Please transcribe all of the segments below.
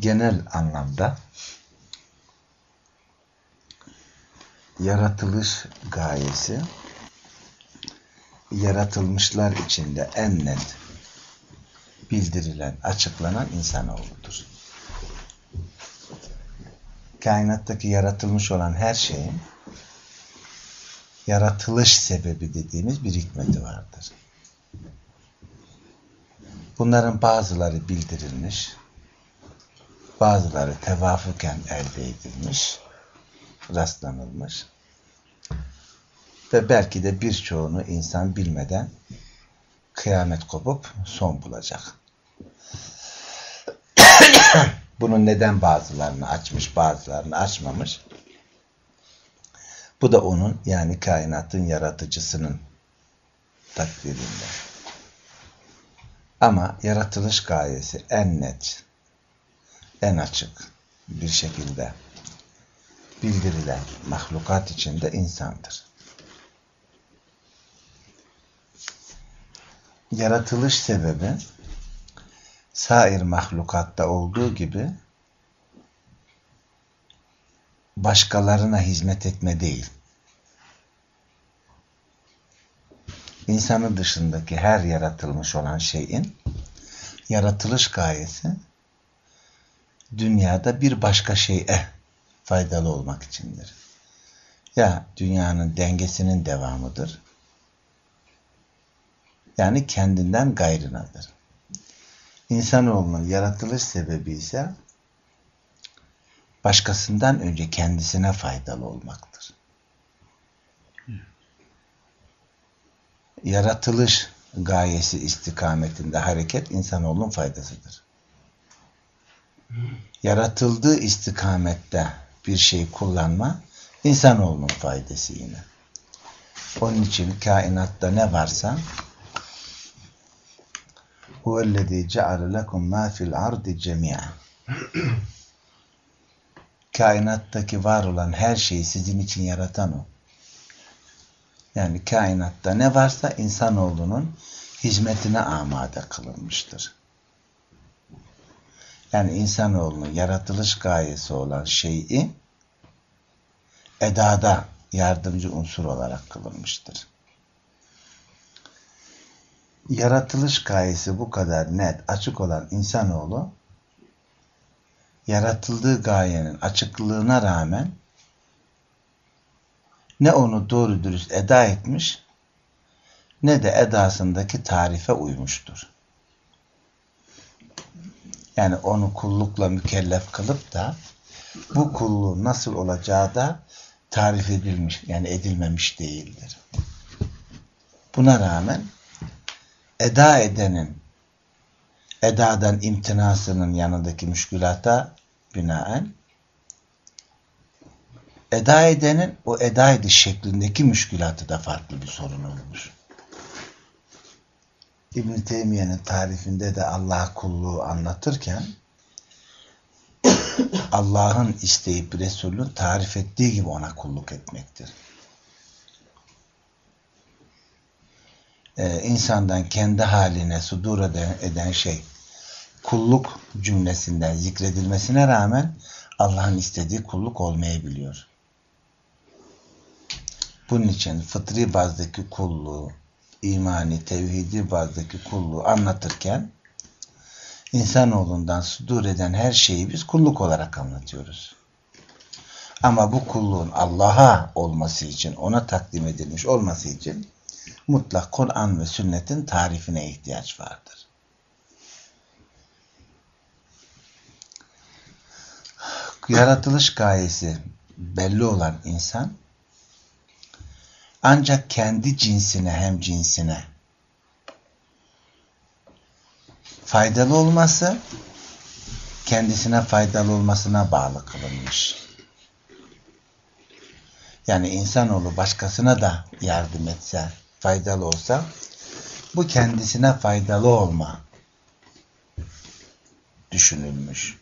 genel anlamda yaratılış gayesi yaratılmışlar içinde en net bildirilen, açıklanan insanoğludur. Kainattaki yaratılmış olan her şeyin yaratılış sebebi dediğimiz bir hikmeti vardır. Bunların bazıları bildirilmiş, bazıları tevafuken elde edilmiş, rastlanılmış ve belki de birçoğunu insan bilmeden kıyamet kopup son bulacak. Bunun neden bazılarını açmış, bazılarını açmamış? Bu da onun yani kainatın yaratıcısının takdirinde. Ama yaratılış gayesi en net, en açık bir şekilde bildirilen mahlukat içinde insandır. Yaratılış sebebi sair mahlukatta olduğu gibi başkalarına hizmet etme değil. İnsanın dışındaki her yaratılmış olan şeyin yaratılış gayesi dünyada bir başka şeye faydalı olmak içindir. Ya dünyanın dengesinin devamıdır. Yani kendinden gayrınadır. İnsanoğlunun yaratılış sebebi ise başkasından önce kendisine faydalı olmaktır. Yaratılış gayesi istikametinde hareket insanoğlunun faydasıdır. Yaratıldığı istikamette bir şey kullanma insanoğlunun faydası yine. Onun için kainatta ne varsa huvellezî ceale lekum mâ fil ardi cemî'a kainattaki var olan her şeyi sizin için yaratan o. Yani kainatta ne varsa insanoğlunun hizmetine amade kılınmıştır. Yani insanoğlunun yaratılış gayesi olan şeyi edada yardımcı unsur olarak kılınmıştır. Yaratılış gayesi bu kadar net, açık olan insanoğlu yaratıldığı gayenin açıklığına rağmen ne onu doğru dürüst eda etmiş ne de edasındaki tarife uymuştur. Yani onu kullukla mükellef kılıp da bu kulluğun nasıl olacağı da tarif edilmiş yani edilmemiş değildir. Buna rağmen eda edenin edadan imtinasının yanındaki müşkülata binaen eda edenin o eda ediş şeklindeki müşkülatı da farklı bir sorun olmuş. İbn-i Teymiye'nin tarifinde de Allah kulluğu anlatırken Allah'ın isteyip Resul'ün tarif ettiği gibi ona kulluk etmektir. Ee, insandan kendi haline sudur eden, eden şey kulluk cümlesinden zikredilmesine rağmen Allah'ın istediği kulluk olmayabiliyor. Bunun için fıtri bazdaki kulluğu, imani, tevhidi bazdaki kulluğu anlatırken insanoğlundan sudur eden her şeyi biz kulluk olarak anlatıyoruz. Ama bu kulluğun Allah'a olması için, ona takdim edilmiş olması için mutlak Kur'an ve sünnetin tarifine ihtiyaç vardır. Yaratılış gayesi belli olan insan ancak kendi cinsine hem cinsine faydalı olması kendisine faydalı olmasına bağlı kılınmış. Yani insanoğlu başkasına da yardım etse, faydalı olsa bu kendisine faydalı olma düşünülmüş.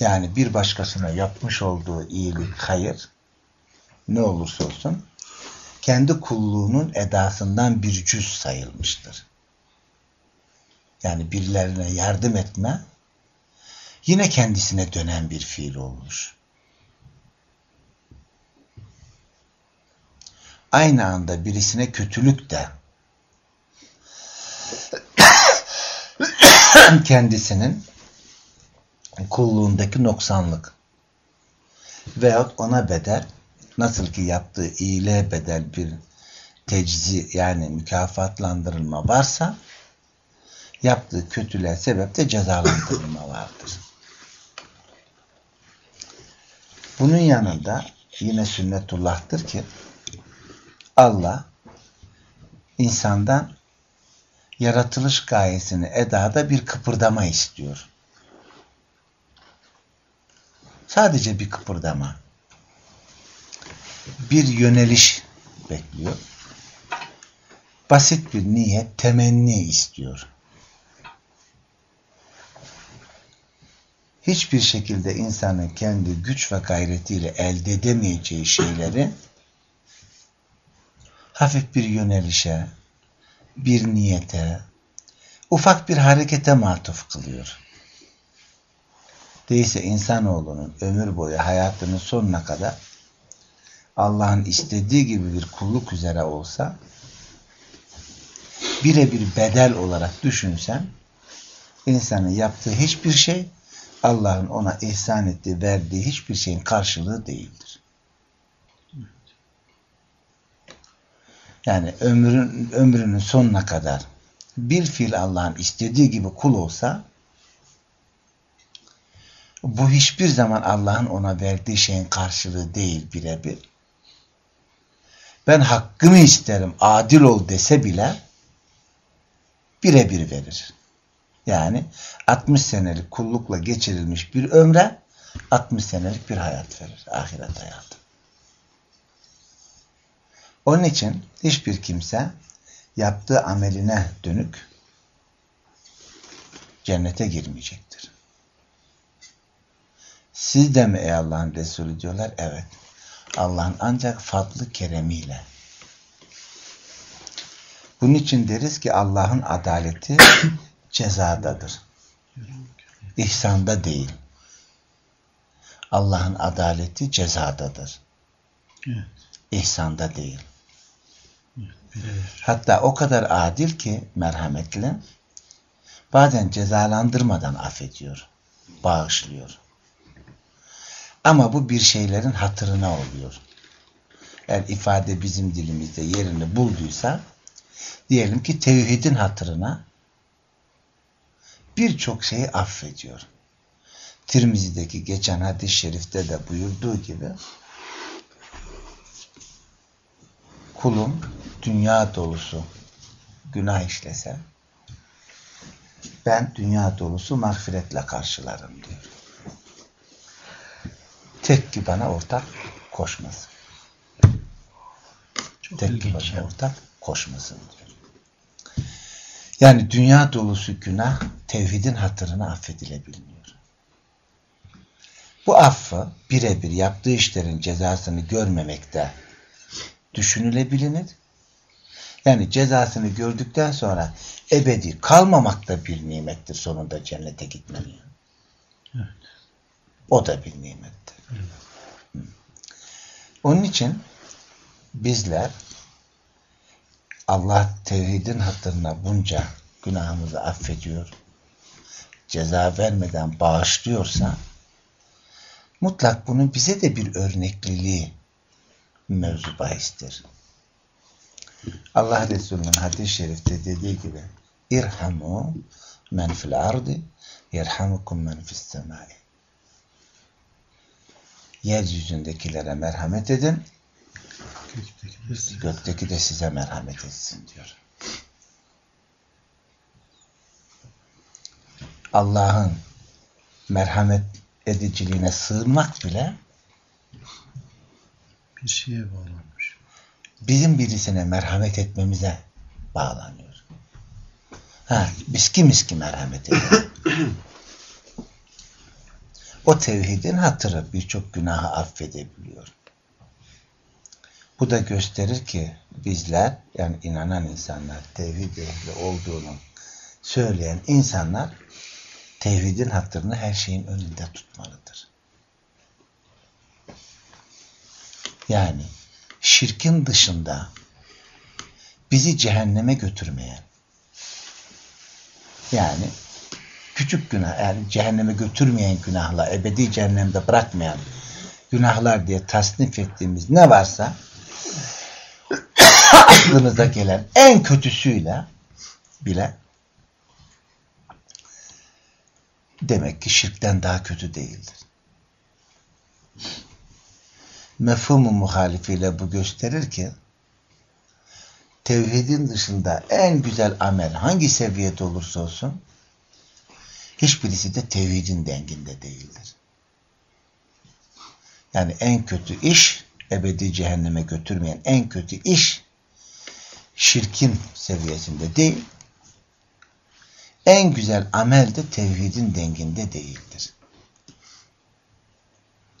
Yani bir başkasına yapmış olduğu iyilik, hayır ne olursa olsun kendi kulluğunun edasından bir cüz sayılmıştır. Yani birilerine yardım etme yine kendisine dönen bir fiil olmuş. Aynı anda birisine kötülük de kendisinin kulluğundaki noksanlık veyahut ona bedel nasıl ki yaptığı iyiliğe bedel bir teczi yani mükafatlandırılma varsa yaptığı kötülüğe sebep de cezalandırılma vardır. Bunun yanında yine sünnetullah'tır ki Allah insandan yaratılış gayesini edada bir kıpırdama istiyor. Sadece bir kıpırdama. Bir yöneliş bekliyor. Basit bir niyet, temenni istiyor. Hiçbir şekilde insanın kendi güç ve gayretiyle elde edemeyeceği şeyleri hafif bir yönelişe, bir niyete, ufak bir harekete matuf kılıyor. Değilse insanoğlunun ömür boyu hayatının sonuna kadar Allah'ın istediği gibi bir kulluk üzere olsa birebir bedel olarak düşünsen insanın yaptığı hiçbir şey Allah'ın ona ihsan ettiği, verdiği hiçbir şeyin karşılığı değildir. Yani ömrün, ömrünün sonuna kadar bir fiil Allah'ın istediği gibi kul olsa bu hiçbir zaman Allah'ın ona verdiği şeyin karşılığı değil birebir. Ben hakkımı isterim, adil ol dese bile birebir verir. Yani 60 senelik kullukla geçirilmiş bir ömre 60 senelik bir hayat verir. Ahiret hayatı. Onun için hiçbir kimse yaptığı ameline dönük cennete girmeyecektir. Siz de mi ey Allah'ın Resulü diyorlar? Evet. Allah'ın ancak fadlı keremiyle. Bunun için deriz ki Allah'ın adaleti cezadadır. İhsanda değil. Allah'ın adaleti cezadadır. Evet. İhsanda değil. Hatta o kadar adil ki merhametli bazen cezalandırmadan affediyor. Bağışlıyor. Ama bu bir şeylerin hatırına oluyor. Eğer ifade bizim dilimizde yerini bulduysa diyelim ki tevhidin hatırına birçok şeyi affediyor. Tirmizi'deki geçen hadis-i şerifte de buyurduğu gibi kulum dünya dolusu günah işlese ben dünya dolusu mağfiretle karşılarım diyor. Tek ki bana ortak koşmasın. Çok Tek ki bana ya. ortak koşmasın diyor. Yani dünya dolusu günah tevhidin hatırına affedilebilmiyor. Bu affı birebir yaptığı işlerin cezasını görmemekte düşünülebilir. Yani cezasını gördükten sonra ebedi kalmamak da bir nimettir sonunda cennete gitmenin. Evet. O da bir nimettir. Onun için bizler Allah tevhidin hatırına bunca günahımızı affediyor, ceza vermeden bağışlıyorsa mutlak bunun bize de bir örnekliliği mevzu bahistir. Allah Resulü'nün hadis-i şerifte dediği gibi İrhamu men fil ardi yerhamukum men fis semai Yeryüzündekilere merhamet edin gökteki de size merhamet etsin diyor. Allah'ın merhamet ediciliğine sığınmak bile bir şeye bağlanmış. Bizim birisine merhamet etmemize bağlanıyor. Ha, biz kimiz ki merhamet edelim? o tevhidin hatırı birçok günahı affedebiliyor. Bu da gösterir ki bizler yani inanan insanlar tevhid ehli olduğunu söyleyen insanlar tevhidin hatırını her şeyin önünde tutmalıdır. Yani şirkin dışında bizi cehenneme götürmeyen yani küçük günah yani cehenneme götürmeyen günahla ebedi cehennemde bırakmayan günahlar diye tasnif ettiğimiz ne varsa aklınıza gelen en kötüsüyle bile demek ki şirkten daha kötü değildir. Mefhumu muhalifiyle bu gösterir ki tevhidin dışında en güzel amel hangi seviyede olursa olsun hiçbirisi de tevhidin denginde değildir. Yani en kötü iş ebedi cehenneme götürmeyen en kötü iş şirkin seviyesinde değil en güzel amel de tevhidin denginde değildir.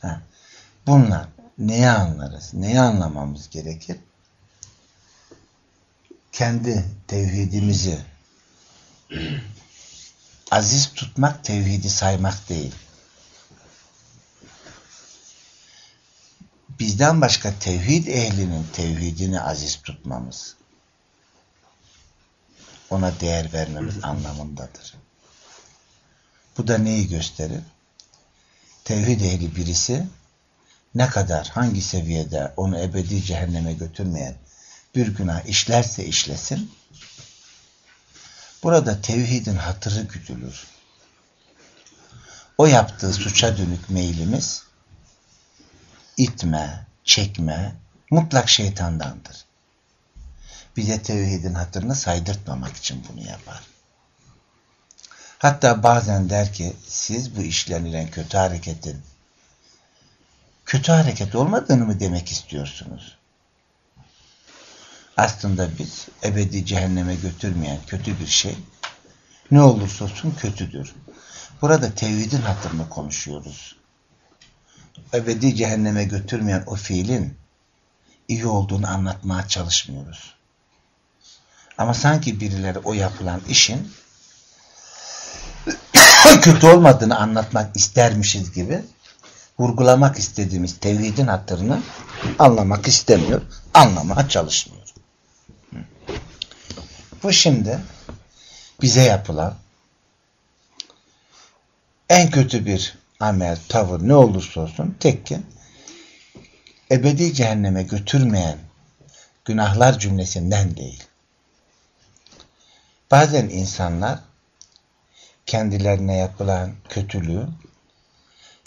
Ha. Bunlar neyi anlarız? Neyi anlamamız gerekir? Kendi tevhidimizi aziz tutmak tevhidi saymak değil. Bizden başka tevhid ehlinin tevhidini aziz tutmamız ona değer vermemiz anlamındadır. Bu da neyi gösterir? Tevhid ehli birisi ne kadar, hangi seviyede onu ebedi cehenneme götürmeyen bir günah işlerse işlesin, burada tevhidin hatırı güdülür. O yaptığı suça dönük meylimiz itme, çekme mutlak şeytandandır bize tevhidin hatırını saydırtmamak için bunu yapar. Hatta bazen der ki siz bu işlenilen kötü hareketin kötü hareket olmadığını mı demek istiyorsunuz? Aslında biz ebedi cehenneme götürmeyen kötü bir şey ne olursa olsun kötüdür. Burada tevhidin hatırını konuşuyoruz. Ebedi cehenneme götürmeyen o fiilin iyi olduğunu anlatmaya çalışmıyoruz. Ama sanki birileri o yapılan işin kötü olmadığını anlatmak istermişiz gibi vurgulamak istediğimiz tevhidin hatırını anlamak istemiyor, anlamaya çalışmıyor. Bu şimdi bize yapılan en kötü bir amel, tavır ne olursa olsun tekken ebedi cehenneme götürmeyen günahlar cümlesinden değil. Bazen insanlar kendilerine yapılan kötülüğü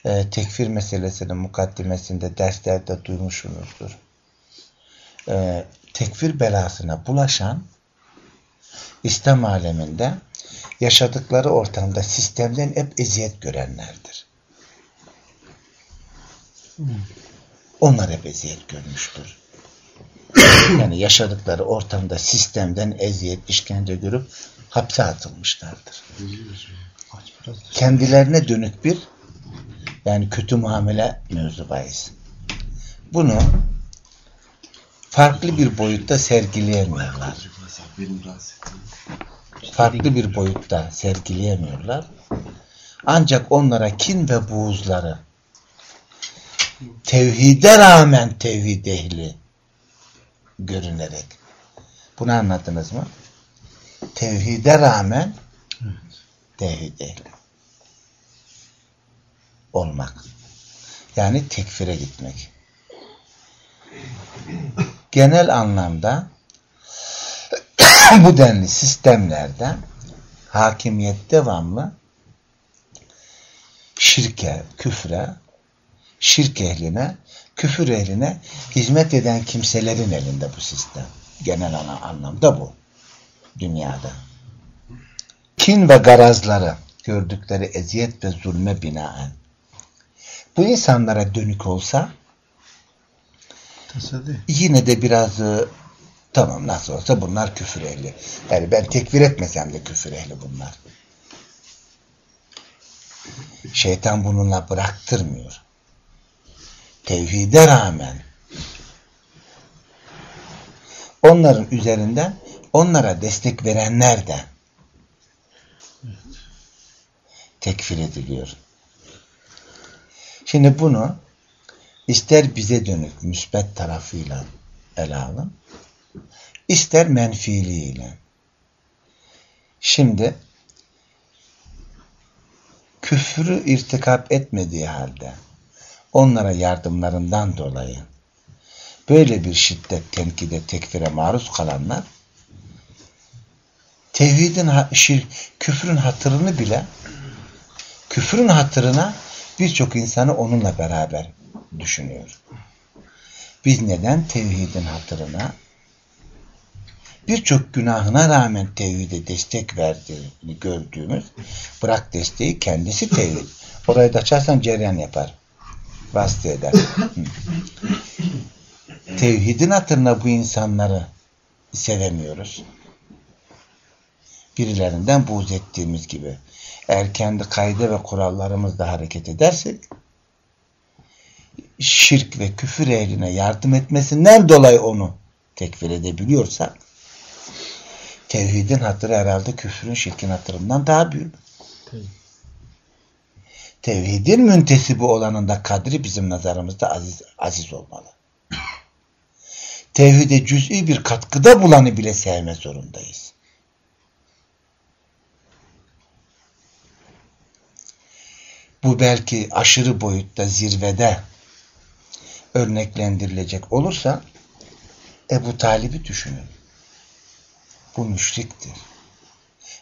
e, tekfir meselesinin mukaddimesinde derslerde duymuşsunuzdur. E, tekfir belasına bulaşan İslam aleminde yaşadıkları ortamda sistemden hep eziyet görenlerdir. Onlar hep eziyet görmüştür yani yaşadıkları ortamda sistemden eziyet, işkence görüp hapse atılmışlardır. Kendilerine dönük bir yani kötü muamele mevzu bahis. Bunu farklı bir boyutta sergileyemiyorlar. Farklı bir boyutta sergileyemiyorlar. Ancak onlara kin ve buğuzları tevhide rağmen tevhid ehli görünerek. Bunu anladınız mı? Tevhide rağmen tevhid ehli olmak. Yani tekfire gitmek. Genel anlamda bu denli sistemlerde hakimiyet devamlı şirke, küfre, şirk ehline küfür ehline hizmet eden kimselerin elinde bu sistem. Genel ana anlamda bu. Dünyada. Kin ve garazları gördükleri eziyet ve zulme binaen bu insanlara dönük olsa Yine de biraz e, tamam nasıl olsa bunlar küfür ehli. Yani ben tekfir etmesem de küfür ehli bunlar. Şeytan bununla bıraktırmıyor tevhide rağmen onların üzerinden onlara destek verenler de tekfir ediliyor. Şimdi bunu ister bize dönük müsbet tarafıyla ele alın, ister menfiliyle. Şimdi küfrü irtikap etmediği halde onlara yardımlarından dolayı böyle bir şiddet, tenkide, tekfire maruz kalanlar tevhidin, şirk, küfrün hatırını bile küfrün hatırına birçok insanı onunla beraber düşünüyor. Biz neden tevhidin hatırına birçok günahına rağmen tevhide destek verdiğini gördüğümüz bırak desteği kendisi tevhid. Orayı da açarsan cereyan yapar. Vasıta eder. Tevhidin hatırına bu insanları sevemiyoruz. Birilerinden buğz ettiğimiz gibi. Eğer kendi kaide ve kurallarımızla hareket edersek şirk ve küfür ehline yardım etmesinden dolayı onu tekfir edebiliyorsak tevhidin hatırı herhalde küfrün şirkin hatırından daha büyük. Tevhidin müntesibi olanın da kadri bizim nazarımızda aziz, aziz olmalı. Tevhide cüz'i bir katkıda bulanı bile sevme zorundayız. Bu belki aşırı boyutta zirvede örneklendirilecek olursa Ebu Talib'i düşünün. Bu müşriktir.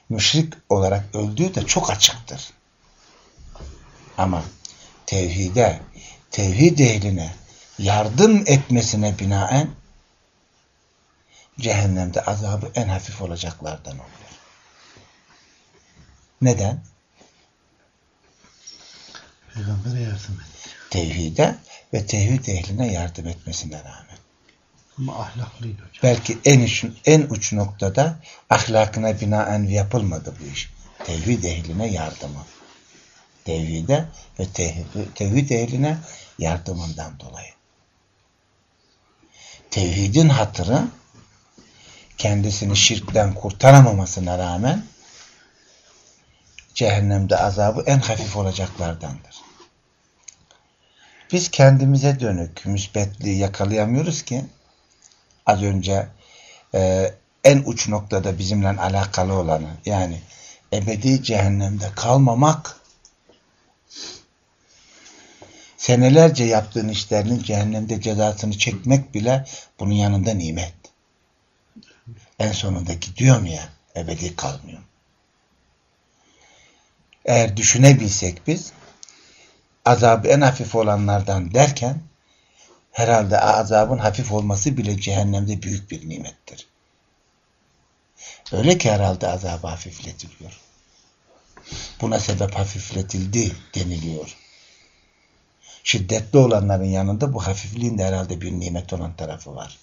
Müşrik olarak öldüğü de çok açıktır. Ama tevhide, tevhid ehline yardım etmesine binaen cehennemde azabı en hafif olacaklardan olur. Neden? Peygamber'e yardım et. Tevhide ve tevhid ehline yardım etmesine rağmen. Ama ahlaklıydı hocam. Belki en uç, en uç noktada ahlakına binaen yapılmadı bu iş. Tevhid ehline yardımı. Tevhide ve tevhid, tevhid ehline yardımından dolayı. Tevhidin hatırı kendisini şirkten kurtaramamasına rağmen cehennemde azabı en hafif olacaklardandır. Biz kendimize dönük müsbetliği yakalayamıyoruz ki az önce e, en uç noktada bizimle alakalı olanı yani ebedi cehennemde kalmamak senelerce yaptığın işlerinin cehennemde cezasını çekmek bile bunun yanında nimet. En sonunda gidiyorum ya ebedi kalmıyor. Eğer düşünebilsek biz azabı en hafif olanlardan derken herhalde azabın hafif olması bile cehennemde büyük bir nimettir. Öyle ki herhalde azabı hafifletiliyor. Buna sebep hafifletildi deniliyor. Şiddetli olanların yanında bu hafifliğin de herhalde bir nimet olan tarafı var.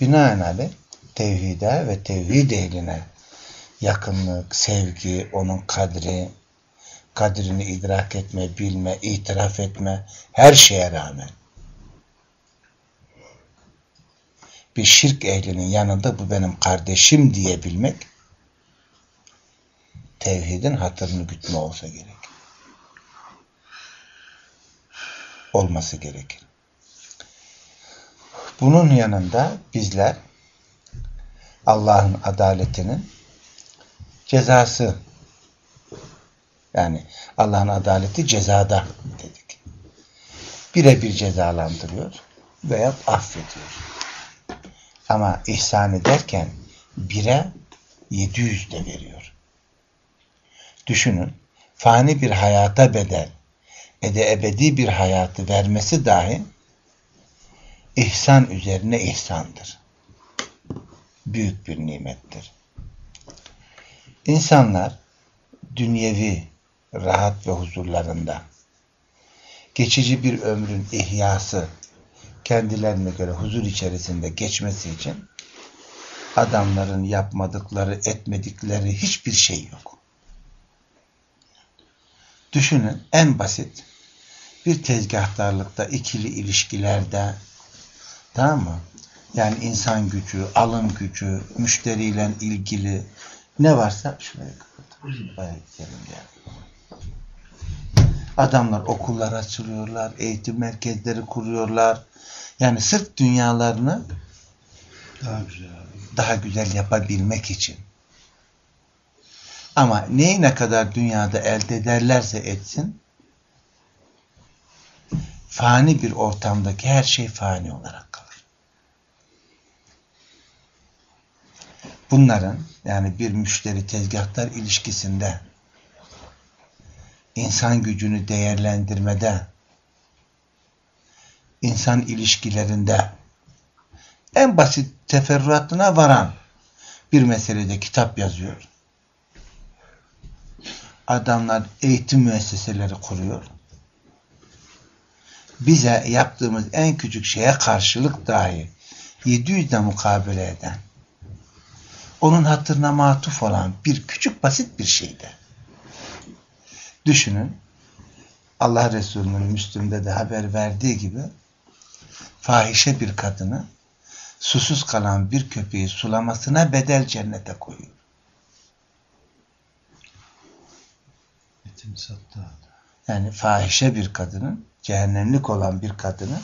Binaenaleyh tevhide ve tevhid ehline yakınlık, sevgi, onun kadri, kadrini idrak etme, bilme, itiraf etme, her şeye rağmen bir şirk ehlinin yanında bu benim kardeşim diyebilmek tevhidin hatırını gütme olsa gerek. Olması gerekir. Bunun yanında bizler Allah'ın adaletinin cezası yani Allah'ın adaleti cezada dedik. Birebir cezalandırıyor veya affediyor. Ama ihsan ederken bire 700 de veriyor. Düşünün, fani bir hayata bedel, ede ebedi bir hayatı vermesi dahi ihsan üzerine ihsandır. Büyük bir nimettir. İnsanlar dünyevi rahat ve huzurlarında geçici bir ömrün ihyası kendilerine göre huzur içerisinde geçmesi için adamların yapmadıkları, etmedikleri hiçbir şey yok. Düşünün en basit bir tezgahtarlıkta ikili ilişkilerde tamam mı? Yani insan gücü, alım gücü, müşteriyle ilgili Ne varsa şuraya kapatalım. Bayağı gelin gel. Adamlar okullar açılıyorlar, eğitim merkezleri kuruyorlar. Yani sırf dünyalarını Daha güzel daha güzel yapabilmek için. Ama neyi ne kadar dünyada elde ederlerse etsin, fani bir ortamdaki her şey fani olarak kalır. Bunların yani bir müşteri tezgahtar ilişkisinde insan gücünü değerlendirmede insan ilişkilerinde en basit teferruatına varan bir meselede kitap yazıyor. Adamlar eğitim müesseseleri kuruyor. Bize yaptığımız en küçük şeye karşılık dahi 700'de mukabele eden onun hatırına matuf olan bir küçük basit bir şeydi. Düşünün Allah Resulü'nün Müslüm'de de haber verdiği gibi fahişe bir kadını susuz kalan bir köpeği sulamasına bedel cennete koyuyor. Yani fahişe bir kadının, cehennemlik olan bir kadını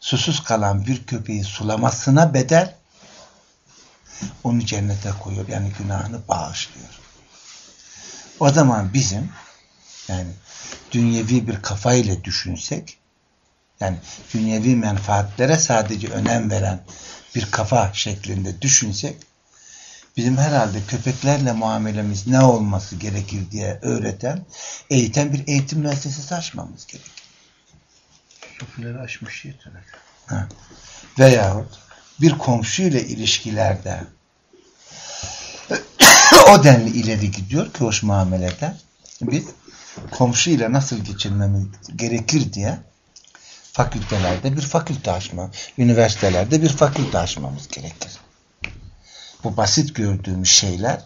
susuz kalan bir köpeği sulamasına bedel onu cennete koyuyor. Yani günahını bağışlıyor. O zaman bizim yani dünyevi bir kafayla düşünsek yani dünyevi menfaatlere sadece önem veren bir kafa şeklinde düşünsek bizim herhalde köpeklerle muamelemiz ne olması gerekir diye öğreten, eğiten bir eğitim müessesesi açmamız gerekir. Sufileri aşmış yeter. Ha. Veyahut bir komşuyla ilişkilerde o denli ileri gidiyor ki hoş muamelede biz komşuyla nasıl geçirmemiz gerekir diye fakültelerde bir fakülte açma, üniversitelerde bir fakülte açmamız gerekir. Bu basit gördüğümüz şeyler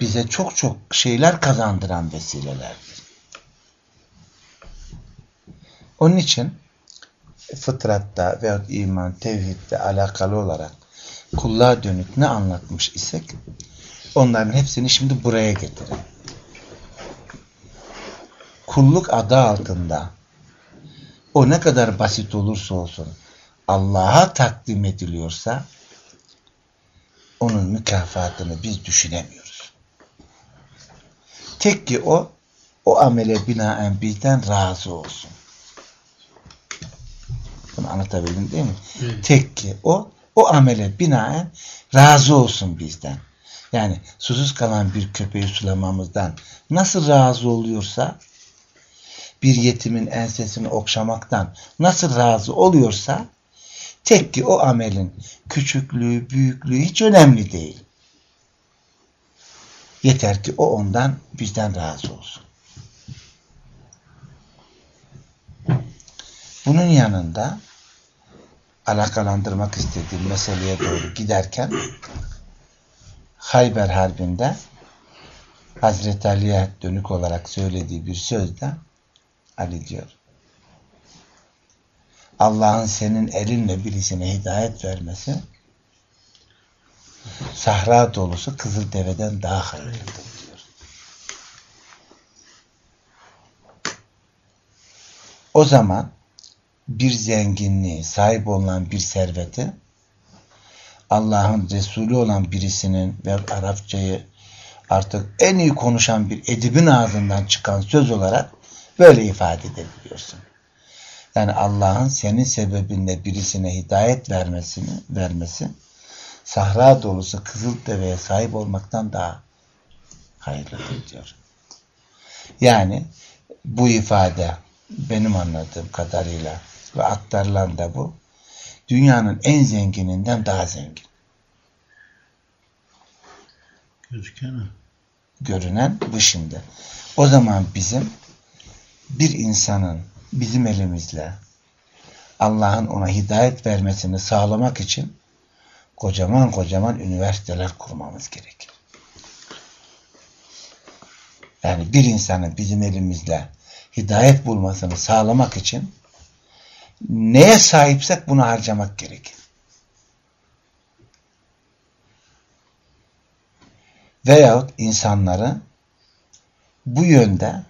bize çok çok şeyler kazandıran vesilelerdir. Onun için fıtratta veyahut iman, tevhidle alakalı olarak kulluğa dönük ne anlatmış isek onların hepsini şimdi buraya getirin. Kulluk adı altında o ne kadar basit olursa olsun Allah'a takdim ediliyorsa onun mükafatını biz düşünemiyoruz. Tek ki o o amele binaen bizden razı olsun. Bunu anlatabildim değil mi? Evet. Tek ki o o amele binaen razı olsun bizden. Yani susuz kalan bir köpeği sulamamızdan nasıl razı oluyorsa bir yetimin ensesini okşamaktan nasıl razı oluyorsa tek ki o amelin küçüklüğü, büyüklüğü hiç önemli değil. Yeter ki o ondan bizden razı olsun. Bunun yanında alakalandırmak istediğim meseleye doğru giderken Hayber Harbi'nde Hazreti Ali'ye dönük olarak söylediği bir sözde Ali diyor. Allah'ın senin elinle birisine hidayet vermesi sahra dolusu kızıl deveden daha hayırlıdır. O zaman bir zenginliği, sahip olan bir serveti Allah'ın Resulü olan birisinin ve Arapçayı artık en iyi konuşan bir edibin ağzından çıkan söz olarak böyle ifade edebiliyorsun. Yani Allah'ın senin sebebinle birisine hidayet vermesini vermesi sahra dolusu kızıl deveye sahip olmaktan daha hayırlıdır diyor. Yani bu ifade benim anladığım kadarıyla ve aktarılan da bu dünyanın en zengininden daha zengin. Gözüken. Görünen bu şimdi. O zaman bizim bir insanın bizim elimizle Allah'ın ona hidayet vermesini sağlamak için kocaman kocaman üniversiteler kurmamız gerekir. Yani bir insanın bizim elimizle hidayet bulmasını sağlamak için neye sahipsek bunu harcamak gerekir. veyahut insanları bu yönde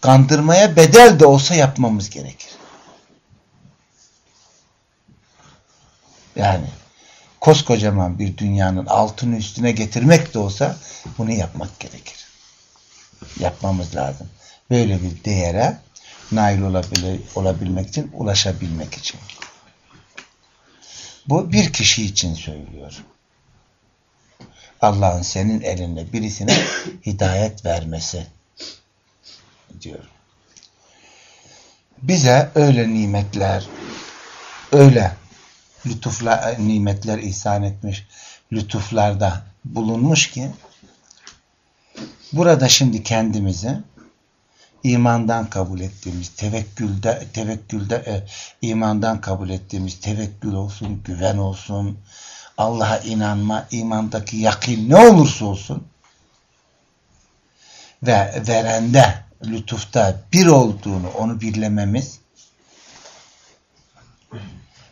kandırmaya bedel de olsa yapmamız gerekir. Yani koskocaman bir dünyanın altını üstüne getirmek de olsa bunu yapmak gerekir. Yapmamız lazım. Böyle bir değere nail olabile, olabilmek için, ulaşabilmek için. Bu bir kişi için söylüyorum. Allah'ın senin elinde birisine hidayet vermesi diyor. Bize öyle nimetler, öyle lütufla, nimetler ihsan etmiş, lütuflarda bulunmuş ki burada şimdi kendimizi imandan kabul ettiğimiz, tevekkülde, tevekkülde e, imandan kabul ettiğimiz tevekkül olsun, güven olsun, Allah'a inanma, imandaki yakin ne olursa olsun ve verende, lütufta bir olduğunu onu birlememiz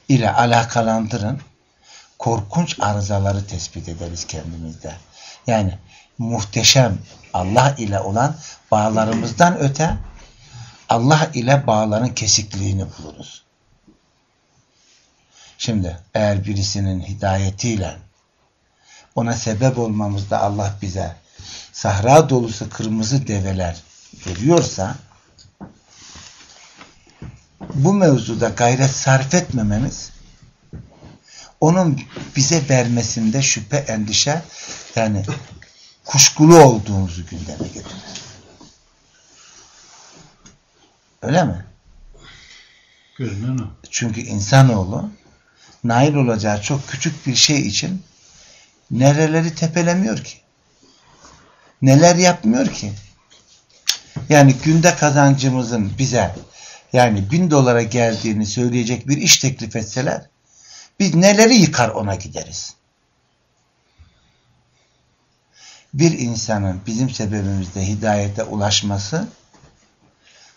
ile alakalandırın korkunç arızaları tespit ederiz kendimizde. Yani muhteşem Allah ile olan bağlarımızdan öte Allah ile bağların kesikliğini buluruz. Şimdi eğer birisinin hidayetiyle ona sebep olmamızda Allah bize sahra dolusu kırmızı develer veriyorsa bu mevzuda gayret sarf etmememiz onun bize vermesinde şüphe, endişe yani kuşkulu olduğumuzu gündeme getirir. Öyle mi? Görünen o. Çünkü insanoğlu nail olacağı çok küçük bir şey için nereleri tepelemiyor ki? Neler yapmıyor ki? Yani günde kazancımızın bize yani bin dolara geldiğini söyleyecek bir iş teklif etseler biz neleri yıkar ona gideriz. Bir insanın bizim sebebimizde hidayete ulaşması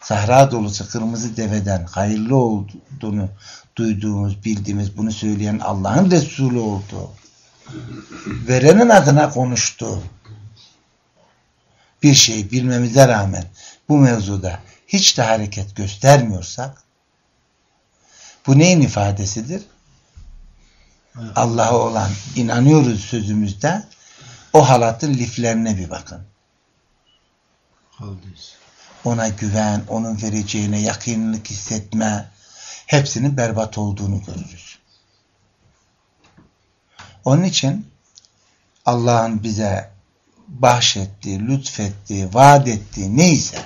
sahra dolusu kırmızı deveden hayırlı olduğunu duyduğumuz, bildiğimiz, bunu söyleyen Allah'ın Resulü oldu. Verenin adına konuştu. Bir şey bilmemize rağmen bu mevzuda hiç de hareket göstermiyorsak bu neyin ifadesidir? Allah'a olan inanıyoruz sözümüzde o halatın liflerine bir bakın. Ona güven, onun vereceğine yakınlık hissetme hepsinin berbat olduğunu görürüz. Onun için Allah'ın bize bahşettiği, lütfettiği, vaat ettiği neyse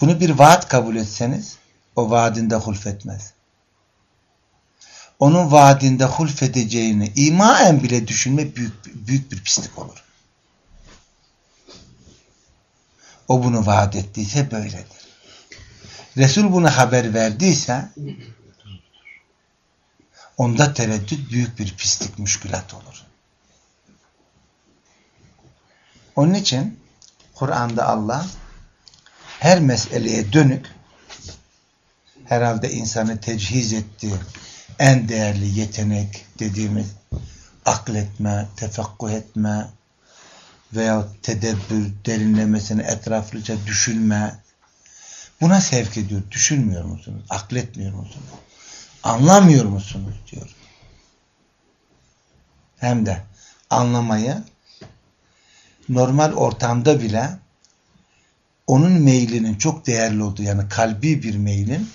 bunu bir vaat kabul etseniz o vaadinde hulfetmez. Onun vaadinde hulfedeceğini imaen bile düşünme büyük, büyük bir pislik olur. O bunu vaat ettiyse böyledir. Resul bunu haber verdiyse onda tereddüt büyük bir pislik müşkülat olur. Onun için Kur'an'da Allah her meseleye dönük herhalde insanı tecihiz ettiği en değerli yetenek dediğimiz akletme, tefekkuh etme veya tedebbür, derinlemesine etraflıca düşünme buna sevk ediyor. Düşünmüyor musunuz? Akletmiyor musunuz? Anlamıyor musunuz? diyor. Hem de anlamayı normal ortamda bile onun meylinin çok değerli olduğu yani kalbi bir meylin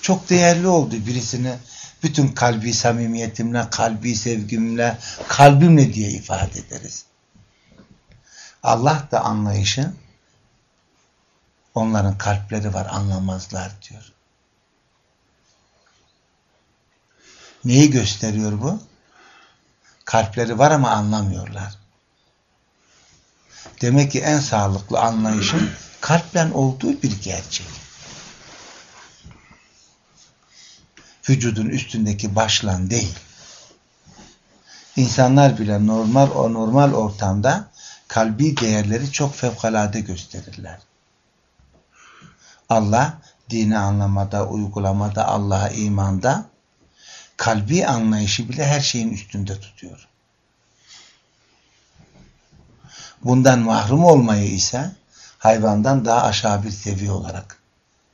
çok değerli olduğu birisini bütün kalbi samimiyetimle, kalbi sevgimle, kalbimle diye ifade ederiz. Allah da anlayışı onların kalpleri var anlamazlar diyor. Neyi gösteriyor bu? Kalpleri var ama anlamıyorlar. Demek ki en sağlıklı anlayışın kalplen olduğu bir gerçek. Vücudun üstündeki başlan değil. İnsanlar bile normal o normal ortamda kalbi değerleri çok fevkalade gösterirler. Allah dini anlamada, uygulamada, Allah'a imanda kalbi anlayışı bile her şeyin üstünde tutuyor. Bundan mahrum olmayı ise hayvandan daha aşağı bir seviye olarak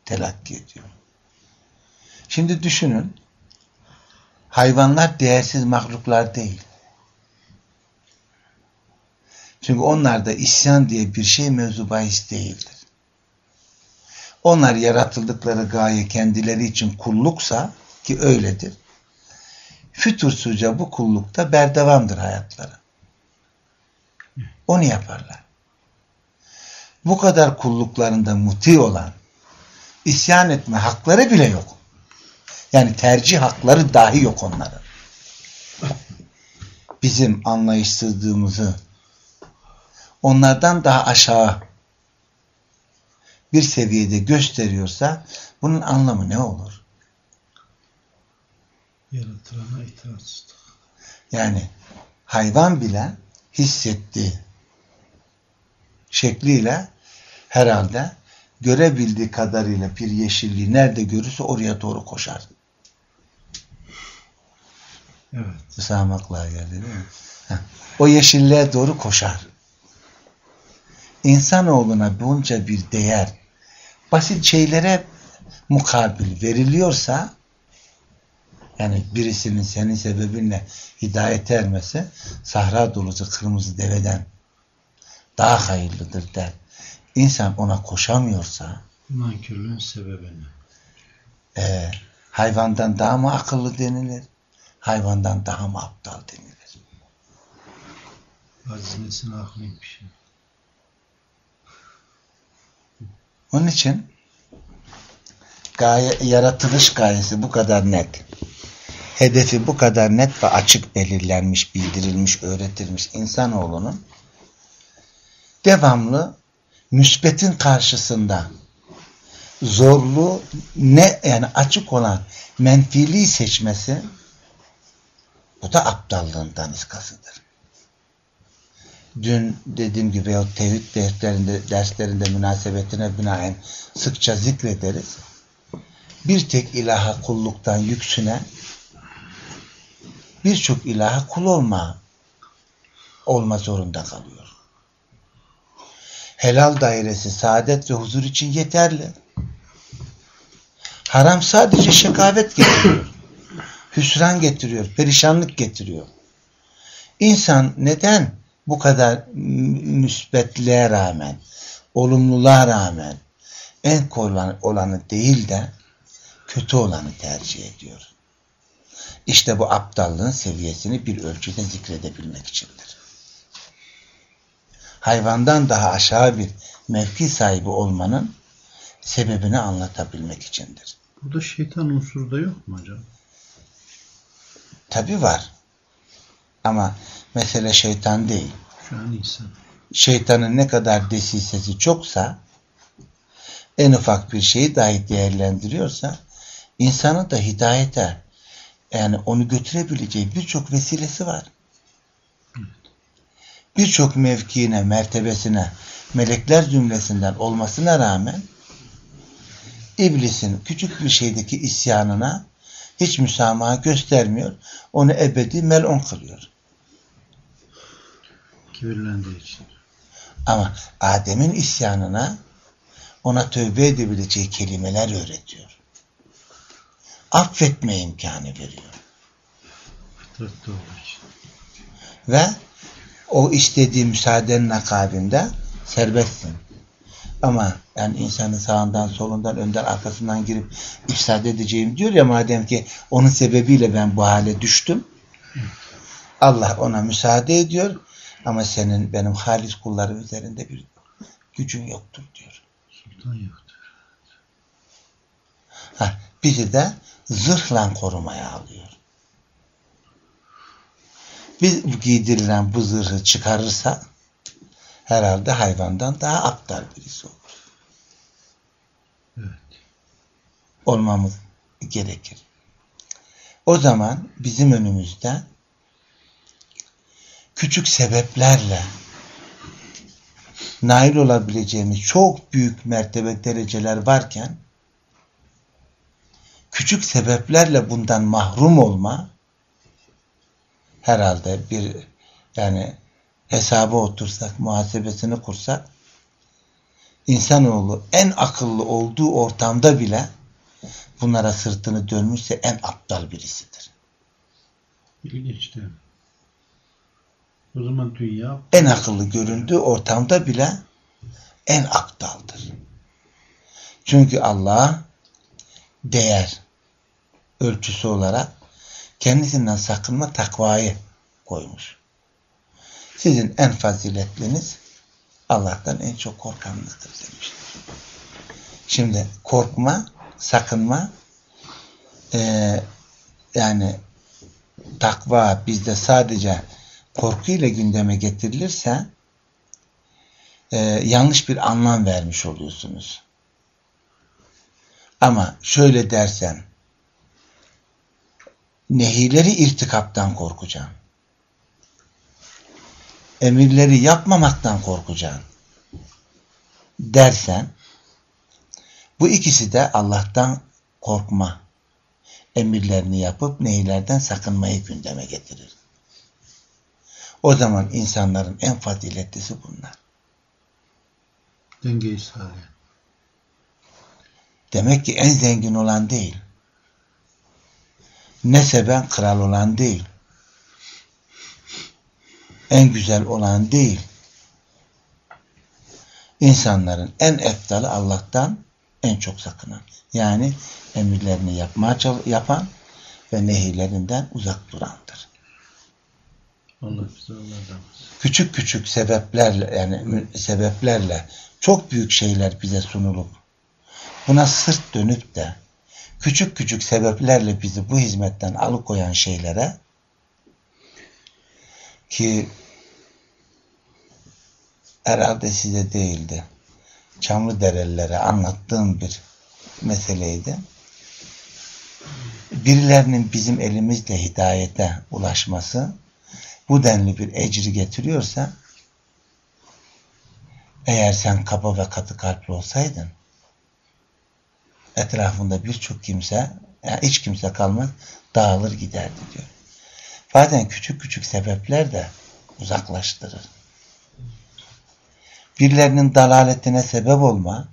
telakki ediyor. Şimdi düşünün, hayvanlar değersiz mahluklar değil. Çünkü onlarda isyan diye bir şey mevzu bahis değildir. Onlar yaratıldıkları gaye kendileri için kulluksa ki öyledir. Fütursuzca bu kullukta berdevamdır hayatları. Onu yaparlar. Bu kadar kulluklarında muti olan isyan etme hakları bile yok. Yani tercih hakları dahi yok onların. Bizim anlayışsızlığımızı onlardan daha aşağı bir seviyede gösteriyorsa bunun anlamı ne olur? Yaratılana itaatsızlık. Yani hayvan bile hissettiği şekliyle herhalde görebildiği kadarıyla bir yeşilliği nerede görürse oraya doğru koşar. Evet. Samakla geldi değil mi? Heh. O yeşilliğe doğru koşar. İnsanoğluna bunca bir değer basit şeylere mukabil veriliyorsa yani birisinin senin sebebinle hidayet ermesi sahra dolusu kırmızı deveden daha hayırlıdır der. İnsan ona koşamıyorsa Nankörlüğün sebebini. e, hayvandan daha mı akıllı denilir? Hayvandan daha mı aptal denilir? Azinesine aklıymış. Onun için gaye, yaratılış gayesi bu kadar net. Hedefi bu kadar net ve açık belirlenmiş, bildirilmiş, öğretilmiş insanoğlunun devamlı müsbetin karşısında zorlu ne yani açık olan menfili seçmesi bu da aptallığından iskasıdır. Dün dediğim gibi o tevhid derslerinde, derslerinde münasebetine binaen sıkça zikrederiz. Bir tek ilaha kulluktan yüksüne birçok ilaha kul olma olma zorunda kalıyor. Helal dairesi saadet ve huzur için yeterli. Haram sadece şekavet getiriyor. Hüsran getiriyor, perişanlık getiriyor. İnsan neden bu kadar müsbetliğe rağmen, olumluluğa rağmen en kolay olanı değil de kötü olanı tercih ediyor. İşte bu aptallığın seviyesini bir ölçüde zikredebilmek içindir. Hayvandan daha aşağı bir mevki sahibi olmanın sebebini anlatabilmek içindir. Burada şeytan unsuru da yok mu hocam? Tabi var. Ama mesele şeytan değil. Şu an insan. Şeytanın ne kadar desisesi çoksa en ufak bir şeyi dahi değerlendiriyorsa insanın da hidayete yani onu götürebileceği birçok vesilesi var. Birçok mevkiine, mertebesine, melekler cümlesinden olmasına rağmen iblisin küçük bir şeydeki isyanına hiç müsamaha göstermiyor. Onu ebedi melun kılıyor. Kibirlendiği için. Ama Adem'in isyanına ona tövbe edebileceği kelimeler öğretiyor. Affetme imkanı veriyor. Ve o istediği müsaadenin akabinde serbestsin. Ama yani insanın sağından, solundan, önden, arkasından girip ifsad edeceğim diyor ya madem ki onun sebebiyle ben bu hale düştüm. Allah ona müsaade ediyor ama senin benim halis kulları üzerinde bir gücün yoktur diyor. Sultan yoktur. Ha, bizi de zırhla korumaya alıyor. Biz giydirilen bu zırhı çıkarırsak herhalde hayvandan daha aptal birisi olur. Evet. Olmamız gerekir. O zaman bizim önümüzde küçük sebeplerle nail olabileceğimiz çok büyük mertebe dereceler varken küçük sebeplerle bundan mahrum olma herhalde bir yani hesaba otursak, muhasebesini kursak, insanoğlu en akıllı olduğu ortamda bile bunlara sırtını dönmüşse en aptal birisidir. İlginç değil mi? O zaman dünya En akıllı göründüğü ortamda bile en aptaldır. Çünkü Allah değer ölçüsü olarak kendisinden sakınma takvayı koymuş. Sizin en faziletliniz Allah'tan en çok korkanınızdır demiştir. Şimdi korkma, sakınma e, yani takva bizde sadece korkuyla gündeme getirilirse e, yanlış bir anlam vermiş oluyorsunuz. Ama şöyle dersen nehileri irtikaptan korkacaksın. Emirleri yapmamaktan korkacaksın. Dersen bu ikisi de Allah'tan korkma emirlerini yapıp nehilerden sakınmayı gündeme getirir. O zaman insanların en faziletlisi bunlar. dengeyi sağlayan. Demek ki en zengin olan değil. Ne seven kral olan değil. En güzel olan değil. İnsanların en eftalı Allah'tan en çok sakınan. Yani emirlerini yapmaya yapan ve nehirlerinden uzak durandır. Allah. Küçük küçük sebeplerle yani sebeplerle çok büyük şeyler bize sunulup buna sırt dönüp de küçük küçük sebeplerle bizi bu hizmetten alıkoyan şeylere ki herhalde size değildi. Çamlı derelilere anlattığım bir meseleydi. Birilerinin bizim elimizle hidayete ulaşması bu denli bir ecri getiriyorsa eğer sen kaba ve katı kalpli olsaydın etrafında birçok kimse yani hiç kimse kalmaz dağılır giderdi diyor. Bazen küçük küçük sebepler de uzaklaştırır. Birilerinin dalaletine sebep olma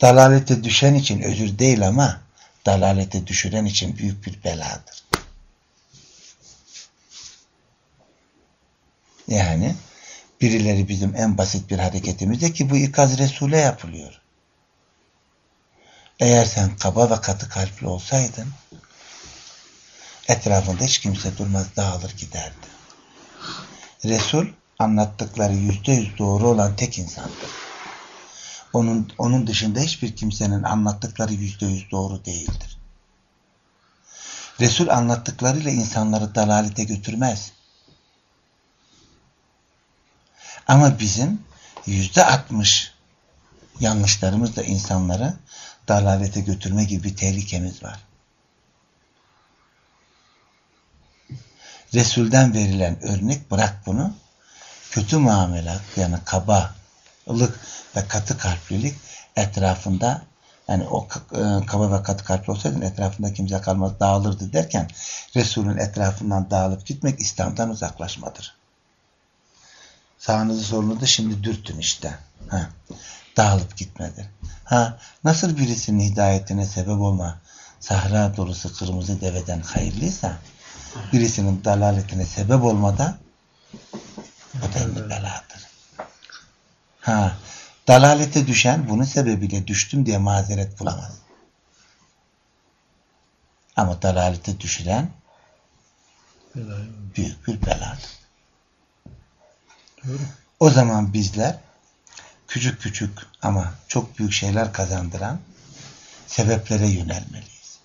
dalalete düşen için özür değil ama dalalete düşüren için büyük bir beladır. Yani birileri bizim en basit bir hareketimizde ki bu ikaz Resul'e yapılıyor. Eğer sen kaba ve katı kalpli olsaydın etrafında hiç kimse durmaz dağılır giderdi. Resul anlattıkları yüzde yüz doğru olan tek insandır. Onun, onun dışında hiçbir kimsenin anlattıkları yüzde yüz doğru değildir. Resul anlattıklarıyla insanları dalalete götürmez. Ama bizim yüzde altmış yanlışlarımızla insanları dalalete götürme gibi bir tehlikemiz var. Resul'den verilen örnek bırak bunu. Kötü muamelat yani kabalık ve katı kalplilik etrafında yani o e, kaba ve katı kalpli olsaydın etrafında kimse kalmaz dağılırdı derken Resul'ün etrafından dağılıp gitmek İslam'dan uzaklaşmadır. Sağınızı solunuzu şimdi dürtün işte. Ha. Dağılıp gitmedir. Ha, nasıl birisinin hidayetine sebep olma sahra dolusu kırmızı deveden hayırlıysa birisinin dalaletine sebep olmadan o denli beladır. Ha, dalalete düşen bunun sebebiyle düştüm diye mazeret bulamaz. Ama dalalete düşüren büyük bir beladır. O zaman bizler küçük küçük ama çok büyük şeyler kazandıran sebeplere yönelmeliyiz.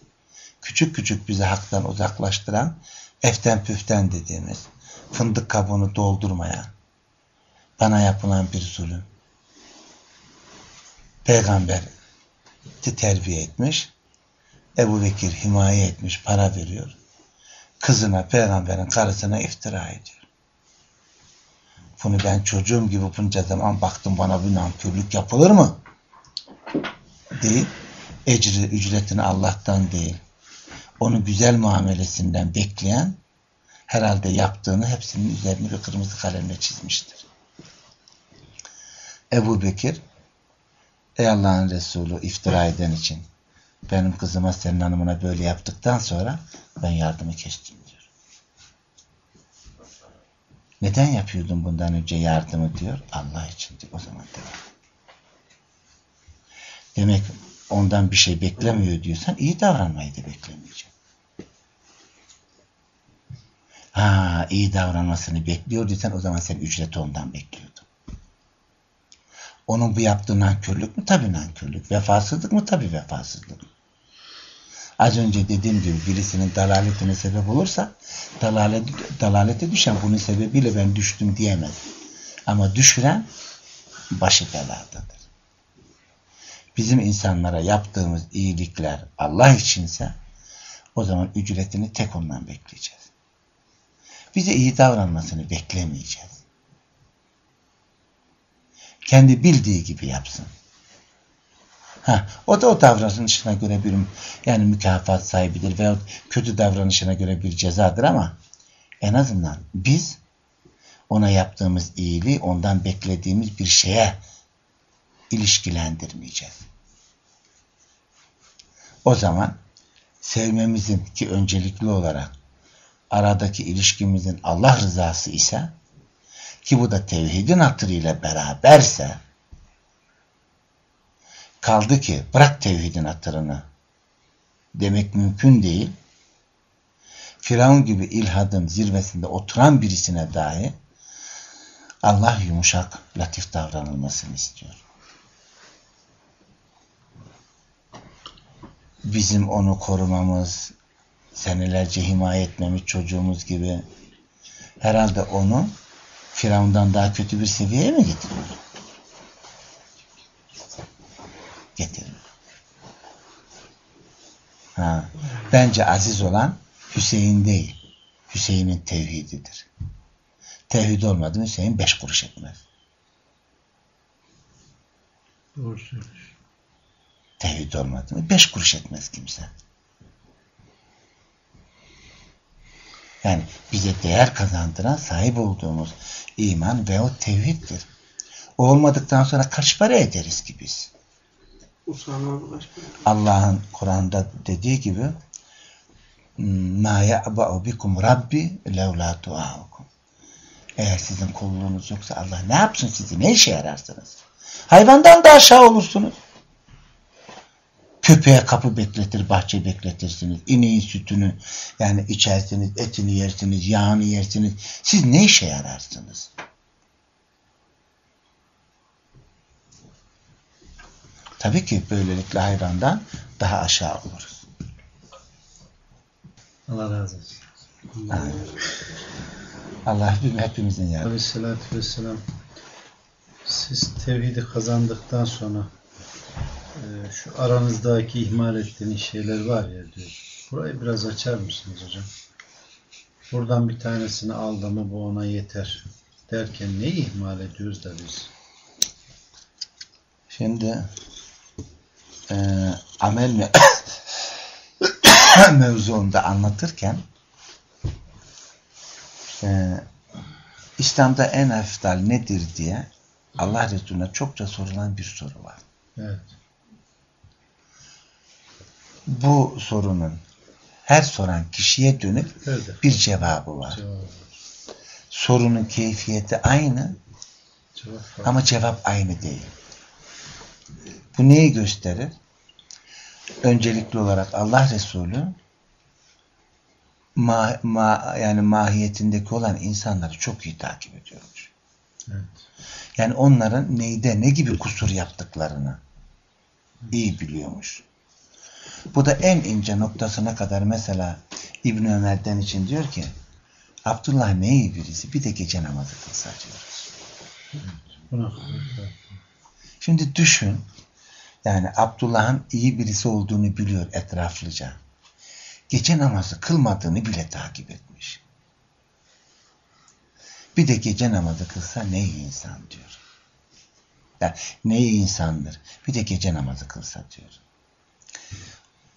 Küçük küçük bizi haktan uzaklaştıran eften püften dediğimiz fındık kabuğunu doldurmayan bana yapılan bir zulüm. Peygamber terbiye etmiş. Ebu Bekir himaye etmiş, para veriyor. Kızına, peygamberin karısına iftira ediyor. Bunu ben çocuğum gibi bunca zaman baktım bana bir nankörlük yapılır mı? Deyip ecri, ücretini Allah'tan değil, onu güzel muamelesinden bekleyen herhalde yaptığını hepsinin üzerine bir kırmızı kalemle çizmiştir. Ebu Bekir Ey Allah'ın Resulü iftira eden için benim kızıma senin hanımına böyle yaptıktan sonra ben yardımı kestim. Neden yapıyordun bundan önce yardımı diyor. Allah için diyor. O zaman devam. Demek ondan bir şey beklemiyor diyorsan iyi davranmayı da beklemeyeceksin. Ha iyi davranmasını bekliyor diyorsan o zaman sen ücreti ondan bekliyordun. Onun bu yaptığı nankörlük mü? Tabii nankörlük. Vefasızlık mı? Tabii vefasızlık. Az önce dediğim gibi birisinin dalaletine sebep olursa dalalet, dalalete düşen bunun sebebiyle ben düştüm diyemez. Ama düşüren başı beladadır. Bizim insanlara yaptığımız iyilikler Allah içinse o zaman ücretini tek ondan bekleyeceğiz. Bize iyi davranmasını beklemeyeceğiz. Kendi bildiği gibi yapsın. Ha, o da o davranışına göre bir yani mükafat sahibidir veya kötü davranışına göre bir cezadır ama en azından biz ona yaptığımız iyiliği ondan beklediğimiz bir şeye ilişkilendirmeyeceğiz. O zaman sevmemizin ki öncelikli olarak aradaki ilişkimizin Allah rızası ise ki bu da tevhidin hatırıyla beraberse kaldı ki bırak tevhidin hatırını demek mümkün değil. Firavun gibi ilhadın zirvesinde oturan birisine dahi Allah yumuşak, latif davranılmasını istiyor. Bizim onu korumamız, senelerce himaye etmemiz çocuğumuz gibi herhalde onu Firavundan daha kötü bir seviyeye mi getiriyor? Getiriyor. Ha. Bence aziz olan Hüseyin değil. Hüseyin'in tevhididir. Tevhid olmadı Hüseyin beş kuruş etmez. Doğru söylüyorsun. Tevhid olmadı mı beş kuruş etmez kimse. Yani bize değer kazandıran sahip olduğumuz iman ve o tevhiddir. O olmadıktan sonra kaç para ederiz ki biz? Allah'ın Kur'an'da dediği gibi ma ya'ba'u bikum rabbi levla dua'ukum eğer sizin kulluğunuz yoksa Allah ne yapsın sizi? Ne işe yararsınız? Hayvandan da aşağı olursunuz. Köpeğe kapı bekletir, bahçe bekletirsiniz. İneğin sütünü yani içersiniz, etini yersiniz, yağını yersiniz. Siz ne işe yararsınız? Tabii ki böylelikle hayvandan daha aşağı oluruz. Allah razı olsun. Amin. Allah hepimizin yardımcısı. Aleyhissalatü vesselam siz tevhidi kazandıktan sonra e, şu aranızdaki ihmal ettiğiniz şeyler var ya diyor. Burayı biraz açar mısınız hocam? Buradan bir tanesini aldı mı bu ona yeter derken neyi ihmal ediyoruz da biz? Şimdi e, amel me mevzuunda anlatırken e, İslam'da en eftal nedir diye Allah Resulüne çokça sorulan bir soru var. Evet. Bu sorunun her soran kişiye dönük Öyle. bir cevabı var. Cevap, Sorunun keyfiyeti aynı cevap var. ama cevap aynı değil. Bu neyi gösterir? Öncelikli olarak Allah Resulü ma, ma, yani mahiyetindeki olan insanları çok iyi takip ediyormuş. Evet. Yani onların neyde ne gibi kusur yaptıklarını iyi biliyormuş. Bu da en ince noktasına kadar mesela İbn Ömer'den için diyor ki Abdullah ne iyi birisi bir de gece namazı kılsa diyor. Buna Şimdi düşün yani Abdullah'ın iyi birisi olduğunu biliyor etraflıca. Gece namazı kılmadığını bile takip etmiş. Bir de gece namazı kılsa ne iyi insan diyor. Yani ne iyi insandır. Bir de gece namazı kılsa diyor.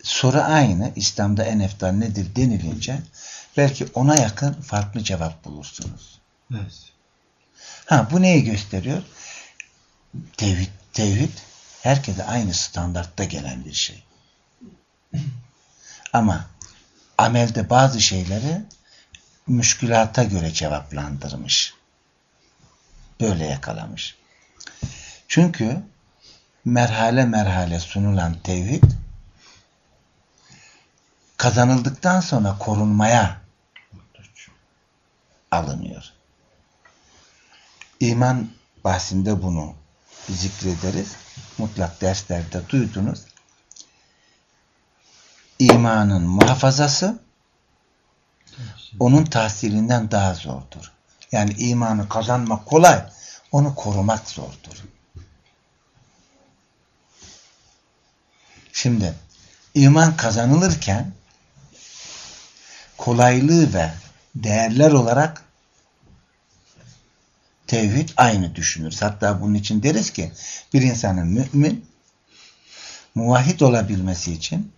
Soru aynı. İslam'da en eftal nedir denilince belki ona yakın farklı cevap bulursunuz. Evet. Ha bu neyi gösteriyor? Tevhid, tevhid herkese aynı standartta gelen bir şey. Ama amelde bazı şeyleri müşkülata göre cevaplandırmış. Böyle yakalamış. Çünkü merhale merhale sunulan tevhid kazanıldıktan sonra korunmaya alınıyor. İman bahsinde bunu zikrederiz. Mutlak derslerde duydunuz. İmanın muhafazası onun tahsilinden daha zordur. Yani imanı kazanmak kolay, onu korumak zordur. Şimdi iman kazanılırken kolaylığı ve değerler olarak tevhid aynı düşünürüz. Hatta bunun için deriz ki bir insanın mümin muvahhid olabilmesi için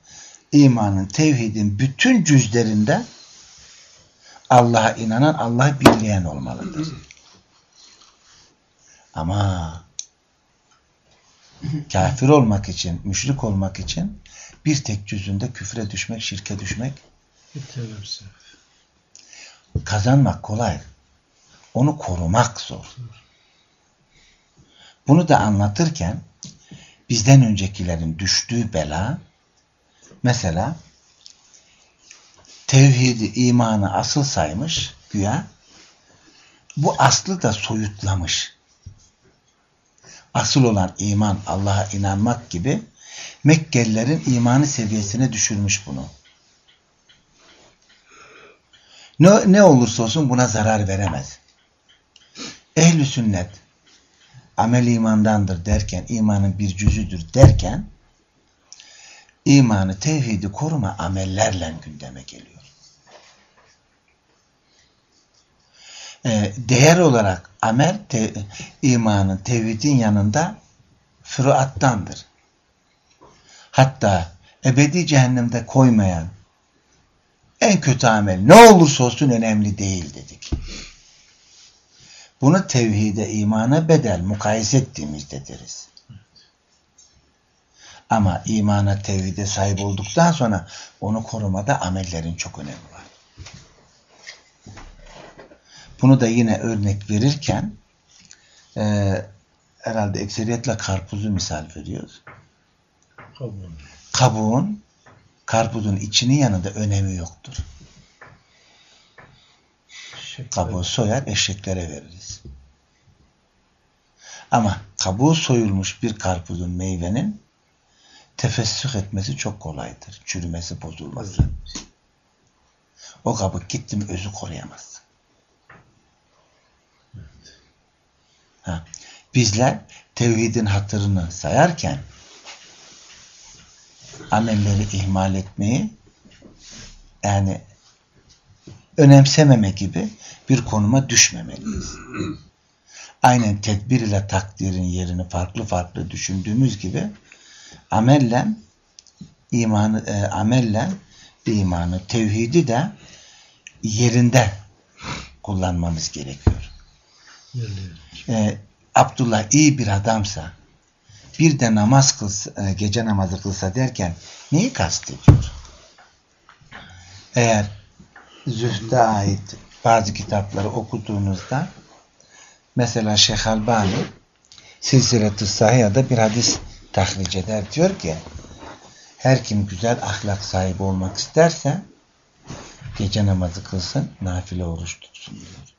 imanın, tevhidin bütün cüzlerinde Allah'a inanan, Allah'ı bilmeyen olmalıdır. Ama kafir olmak için, müşrik olmak için bir tek cüzünde küfre düşmek, şirke düşmek kazanmak kolay. Onu korumak zor. Bunu da anlatırken bizden öncekilerin düştüğü bela mesela tevhidi, imanı asıl saymış güya bu aslı da soyutlamış. Asıl olan iman, Allah'a inanmak gibi Mekkelilerin imanı seviyesine düşürmüş bunu. Ne, ne olursa olsun buna zarar veremez. Ehli sünnet amel imandandır derken, imanın bir cüzüdür derken imanı, tevhidi koruma amellerle gündeme geliyor. Ee, değer olarak amel te, imanın, tevhidin yanında fıruattandır. Hatta ebedi cehennemde koymayan en kötü amel ne olursa olsun önemli değil dedik. Bunu tevhide, imana bedel, mukayese ettiğimizde deriz. Ama imana, tevhide sahip olduktan sonra onu korumada amellerin çok önemi var. Bunu da yine örnek verirken e, herhalde ekseriyetle karpuzu misal veriyoruz. Kabuğun. Kabuğun karpuzun içinin yanında önemi yoktur. Kabuğu soyar, eşeklere veririz. Ama kabuğu soyulmuş bir karpuzun meyvenin tefessüh etmesi çok kolaydır. Çürümesi, bozulması. O kabuk gitti mi özü koruyamaz. Ha. Bizler tevhidin hatırını sayarken amelleri ihmal etmeyi yani önemsememe gibi bir konuma düşmemeliyiz. Aynen tedbir ile takdirin yerini farklı farklı düşündüğümüz gibi amelle imanı e, amelle imanı, tevhidi de yerinde kullanmamız gerekiyor. E, Abdullah iyi bir adamsa bir de namaz kılsa, e, gece namazı kılsa derken neyi kastediyor? Eğer zühde ait bazı kitapları okuduğunuzda mesela Şeyh Albani Silsilet-i Sahiha'da bir hadis tahric eder. Diyor ki her kim güzel ahlak sahibi olmak isterse gece namazı kılsın, nafile oruç tutsun diyor.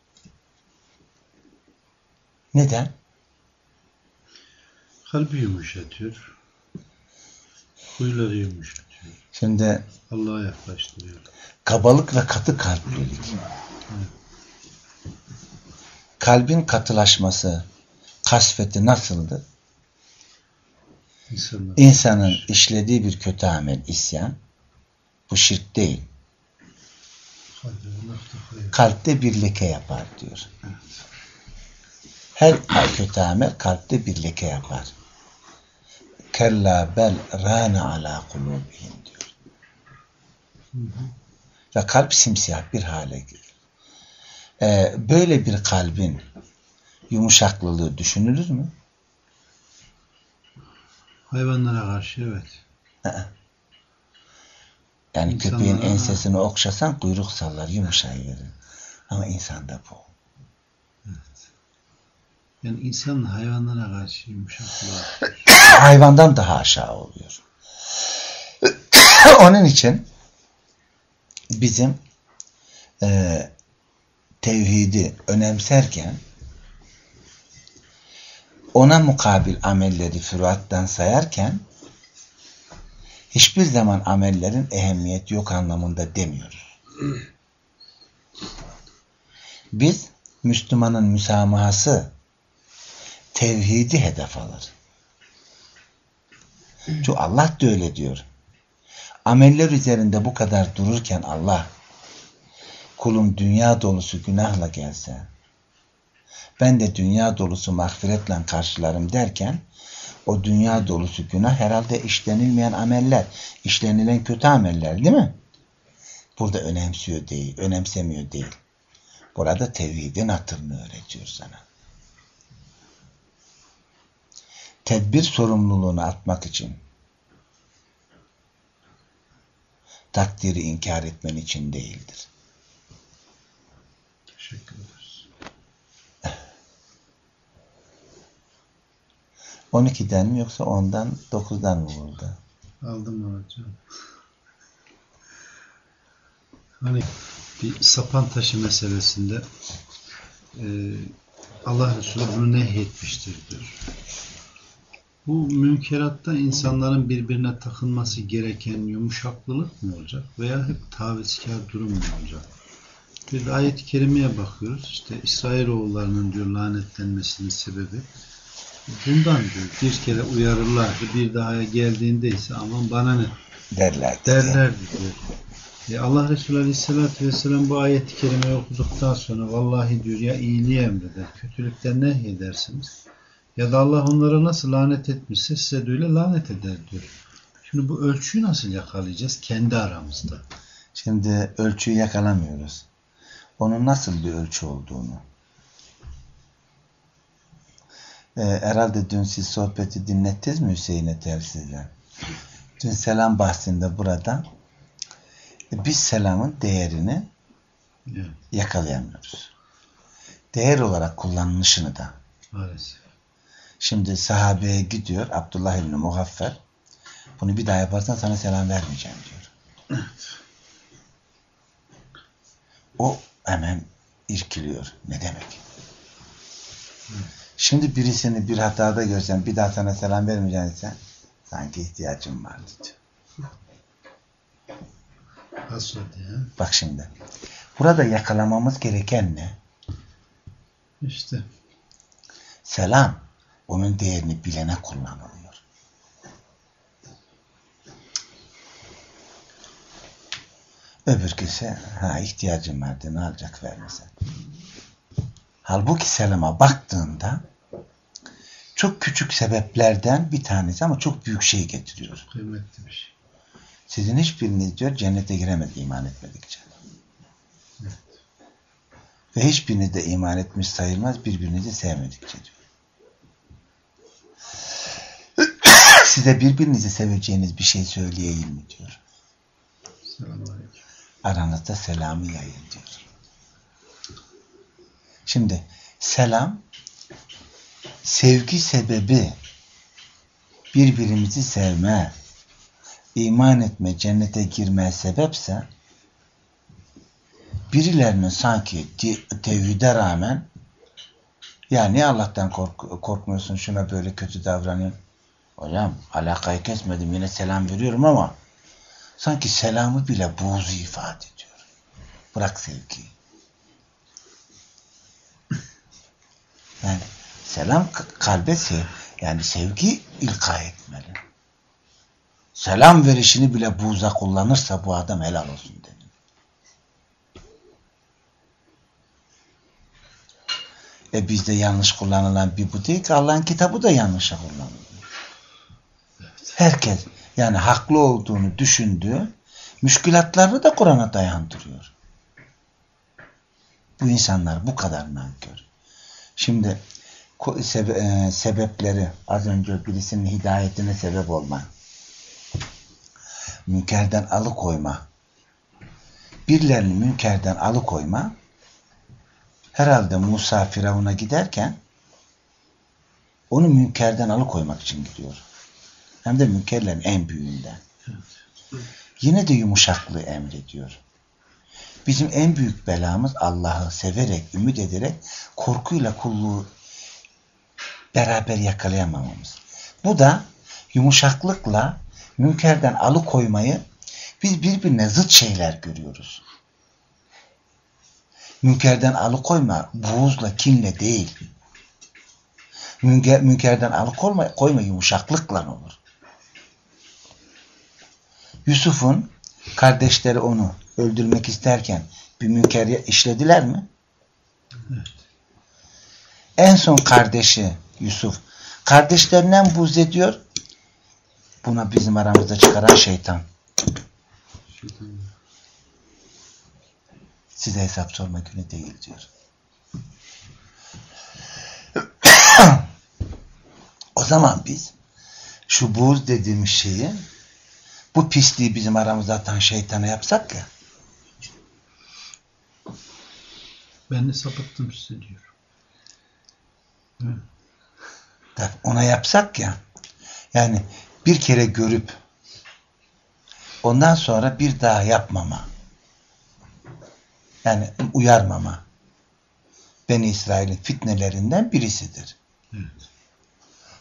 Neden? Kalbi yumuşatıyor. Huyları yumuşatıyor. Şimdi Allah'a yaklaştırıyor. Kabalık ve katı kalplilik. Kalbin katılaşması, kasveti nasıldı? İnsanlar. İnsanın işlediği bir kötü amel, isyan, bu şirk değil. Kalpte bir leke yapar diyor. Her kötü amel kalpte bir leke yapar. Kella bel râne alâ kulûbihim diyor. Ve kalp simsiyah bir hale gelir. Ee, böyle bir kalbin yumuşaklılığı düşünülür mü? Hayvanlara karşı evet. Yani İnsanlara, köpeğin ensesini okşasan kuyruk sallar, yumuşayıverir. Ama insanda bu. Yani insanın hayvanlara karşı yumuşaklığı. Hayvandan daha aşağı oluyor. Onun için bizim e, tevhidi önemserken ona mukabil amelleri füruattan sayarken hiçbir zaman amellerin ehemmiyeti yok anlamında demiyoruz. Biz Müslümanın müsamahası tevhidi hedef alır. Çünkü Allah da öyle diyor. Ameller üzerinde bu kadar dururken Allah kulum dünya dolusu günahla gelse ben de dünya dolusu mağfiretle karşılarım derken o dünya dolusu günah herhalde işlenilmeyen ameller, işlenilen kötü ameller değil mi? Burada önemsiyor değil, önemsemiyor değil. Burada tevhidin hatırını öğretiyor sana. Tedbir sorumluluğunu atmak için takdiri inkar etmen için değildir. Teşekkür ederiz. 12'den mi yoksa 10'dan 9'dan mı burada? Aldım hocam? Hani bir sapan taşı meselesinde e, Allah Resulü bunu nehyetmiştir diyor. Bu münkeratta insanların birbirine takılması gereken yumuşaklılık mı olacak veya hep tavizkar durum mu olacak? Bir ayet-i kerimeye bakıyoruz. İşte İsrailoğullarının diyor lanetlenmesinin sebebi bundan diyor. Bir kere uyarırlardı. Bir daha geldiğinde ise aman bana ne Derler. derlerdi diyor. E Allah Resulü Aleyhisselatü Vesselam bu ayet-i kerimeyi okuduktan sonra vallahi diyor ya iyiliği emreder, kötülükten nehyedersiniz. Ya da Allah onlara nasıl lanet etmişse size de öyle lanet eder diyor. Şimdi bu ölçüyü nasıl yakalayacağız? Kendi aramızda. Şimdi ölçüyü yakalamıyoruz. Onun nasıl bir ölçü olduğunu. Ee, herhalde dün siz sohbeti dinlettiniz mi Hüseyin'e telsizle? Dün selam bahsinde burada e, biz selamın değerini Evet, yakalayamıyoruz. Değer olarak kullanılışını da. maalesef. Şimdi sahabeye gidiyor Abdullah İbni Muhaffer bunu bir daha yaparsan sana selam vermeyeceğim diyor. O hemen irkiliyor. Ne demek? Şimdi birisini bir hatada görsen bir daha sana selam vermeyeceğim desen sanki ihtiyacım vardı diyor. Nasıl ya? Bak şimdi. Burada yakalamamız gereken ne? İşte Selam onun değerini bilene kullanılıyor. Öbürküsü ha ihtiyacım vardı ne alacak vermesen. Halbuki selama baktığında çok küçük sebeplerden bir tanesi ama çok büyük şey getiriyor. kıymetli bir şey. Sizin hiçbiriniz diyor cennete giremedi iman etmedikçe. Ve hiçbiriniz de iman etmiş sayılmaz birbirinizi sevmedikçe diyor. Size birbirinizi seveceğiniz bir şey söyleyeyim mi diyor. Aranızda selamı yayın diyor. Şimdi selam sevgi sebebi birbirimizi sevme, iman etme, cennete girmeye sebepse birilerinin sanki te- tevhide rağmen ya niye Allah'tan kork- korkmuyorsun şuna böyle kötü davranıyorsun? Hocam alakayı kesmedim yine selam veriyorum ama sanki selamı bile buğzu ifade ediyor. Bırak sevgiyi. Yani selam kalbe sev, yani sevgi ilka etmeli. Selam verişini bile buğza kullanırsa bu adam helal olsun denir. E bizde yanlış kullanılan bir bu değil ki Allah'ın kitabı da yanlışa kullanılıyor. Herkes yani haklı olduğunu düşündüğü Müşkülatlarını da Kur'an'a dayandırıyor. Bu insanlar bu kadar nankör. Şimdi e, sebepleri az önce birisinin hidayetine sebep olma, münkerden alıkoyma, birilerini münkerden alıkoyma, herhalde Musa Firavun'a giderken onu münkerden alıkoymak için gidiyor. Hem de münkerlerin en büyüğünden. Yine de yumuşaklığı emrediyor. Bizim en büyük belamız Allah'ı severek, ümit ederek korkuyla kulluğu beraber yakalayamamamız. Bu da yumuşaklıkla münkerden alıkoymayı biz birbirine zıt şeyler görüyoruz. Münkerden alıkoyma buğuzla, kinle değil. Münker, münkerden alıkoyma koyma yumuşaklıkla olur. Yusuf'un kardeşleri onu öldürmek isterken bir münker işlediler mi? Evet. En son kardeşi Yusuf kardeşlerinden buz ediyor. Buna bizim aramızda çıkaran şeytan. Size hesap sorma günü değil diyor. o zaman biz şu buz dediğimiz şeyi bu pisliği bizim aramızda atan şeytana yapsak ya ben de sapıttım size diyor. Tabii ona yapsak ya yani bir kere görüp ondan sonra bir daha yapmama yani uyarmama Beni İsrail'in fitnelerinden birisidir. Evet.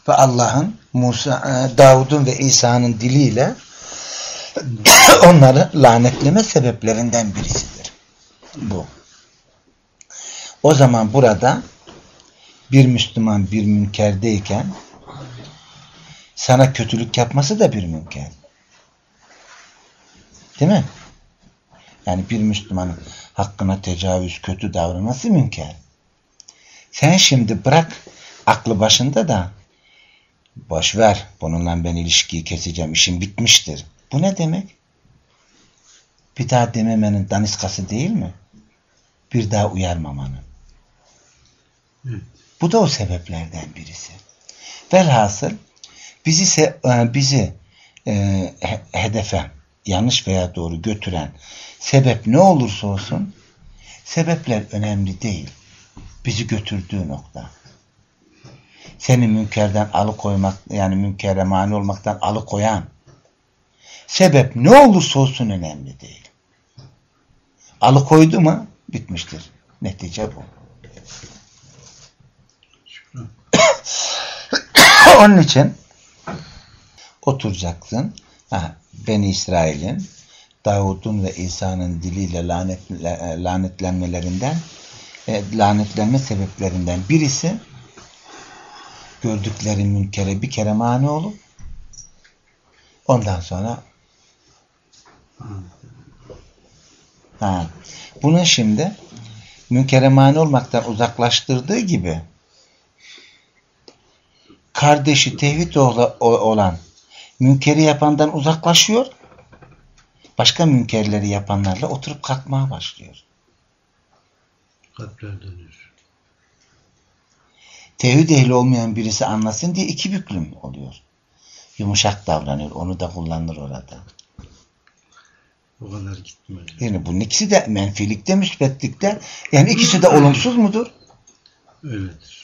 Ve Allah'ın Musa, e, Davud'un ve İsa'nın diliyle onları lanetleme sebeplerinden birisidir. Bu. O zaman burada bir Müslüman bir münkerdeyken sana kötülük yapması da bir münker. Değil mi? Yani bir Müslümanın hakkına tecavüz, kötü davranması münker. Sen şimdi bırak aklı başında da boş ver bununla ben ilişkiyi keseceğim işim bitmiştir. Bu ne demek? Bir daha dememenin daniskası değil mi? Bir daha uyarmamanın. Evet. Bu da o sebeplerden birisi. Velhasıl bizi e, bizi e, hedefe yanlış veya doğru götüren sebep ne olursa olsun sebepler önemli değil. Bizi götürdüğü nokta. Seni münkerden alıkoymak yani münkere mani olmaktan alıkoyan sebep ne olursa olsun önemli değil. Alıkoydu mu bitmiştir. Netice bu. Onun için oturacaksın. Ha, Beni İsrail'in Davud'un ve İsa'nın diliyle lanetle, lanetlenmelerinden e, lanetlenme sebeplerinden birisi gördükleri münkere bir kere mani olup ondan sonra ha, bunu şimdi münkere mani olmaktan uzaklaştırdığı gibi kardeşi tevhid olan münkeri yapandan uzaklaşıyor. Başka münkerleri yapanlarla oturup kalkmaya başlıyor. Kalpler dönüyor. Tevhid ehli olmayan birisi anlasın diye iki büklüm oluyor. Yumuşak davranıyor. Onu da kullanır orada. O kadar gitmiyor. Yani bunun ikisi de menfilikte, müsbetlikte. Yani ikisi de olumsuz mudur? Öyledir.